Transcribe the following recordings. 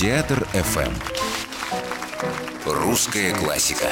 Театр FM. Эм. Русская классика.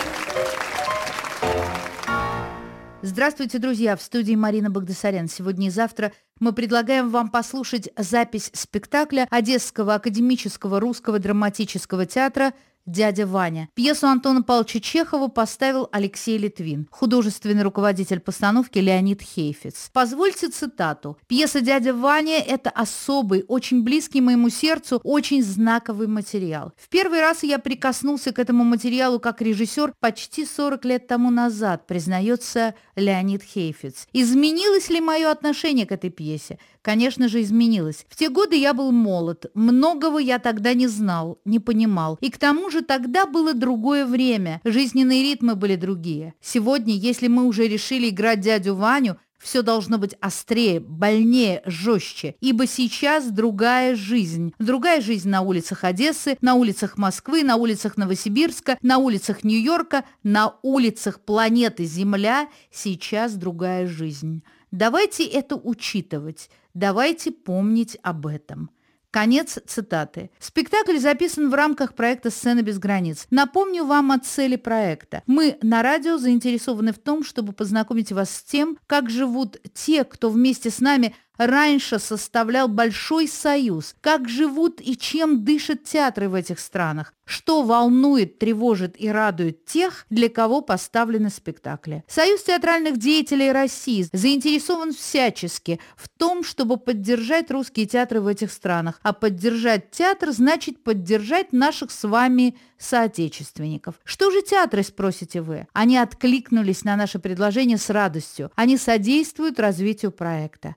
Здравствуйте, друзья! В студии Марина Багдасарян. Сегодня и завтра мы предлагаем вам послушать запись спектакля Одесского академического русского драматического театра «Дядя Ваня». Пьесу Антона Павловича Чехова поставил Алексей Литвин, художественный руководитель постановки Леонид Хейфиц. Позвольте цитату. «Пьеса «Дядя Ваня» — это особый, очень близкий моему сердцу, очень знаковый материал. В первый раз я прикоснулся к этому материалу как режиссер почти 40 лет тому назад, признается Леонид Хейфиц. Изменилось ли мое отношение к этой пьесе? Конечно же, изменилось. В те годы я был молод, многого я тогда не знал, не понимал. И к тому же же тогда было другое время, жизненные ритмы были другие. Сегодня, если мы уже решили играть дядю Ваню, все должно быть острее, больнее, жестче, ибо сейчас другая жизнь. Другая жизнь на улицах Одессы, на улицах Москвы, на улицах Новосибирска, на улицах Нью-Йорка, на улицах планеты Земля. Сейчас другая жизнь. Давайте это учитывать, давайте помнить об этом. Конец цитаты. Спектакль записан в рамках проекта «Сцена без границ». Напомню вам о цели проекта. Мы на радио заинтересованы в том, чтобы познакомить вас с тем, как живут те, кто вместе с нами – раньше составлял большой союз, как живут и чем дышат театры в этих странах, что волнует, тревожит и радует тех, для кого поставлены спектакли. Союз театральных деятелей России заинтересован всячески в том, чтобы поддержать русские театры в этих странах, а поддержать театр значит поддержать наших с вами соотечественников. Что же театры, спросите вы? Они откликнулись на наше предложение с радостью. Они содействуют развитию проекта.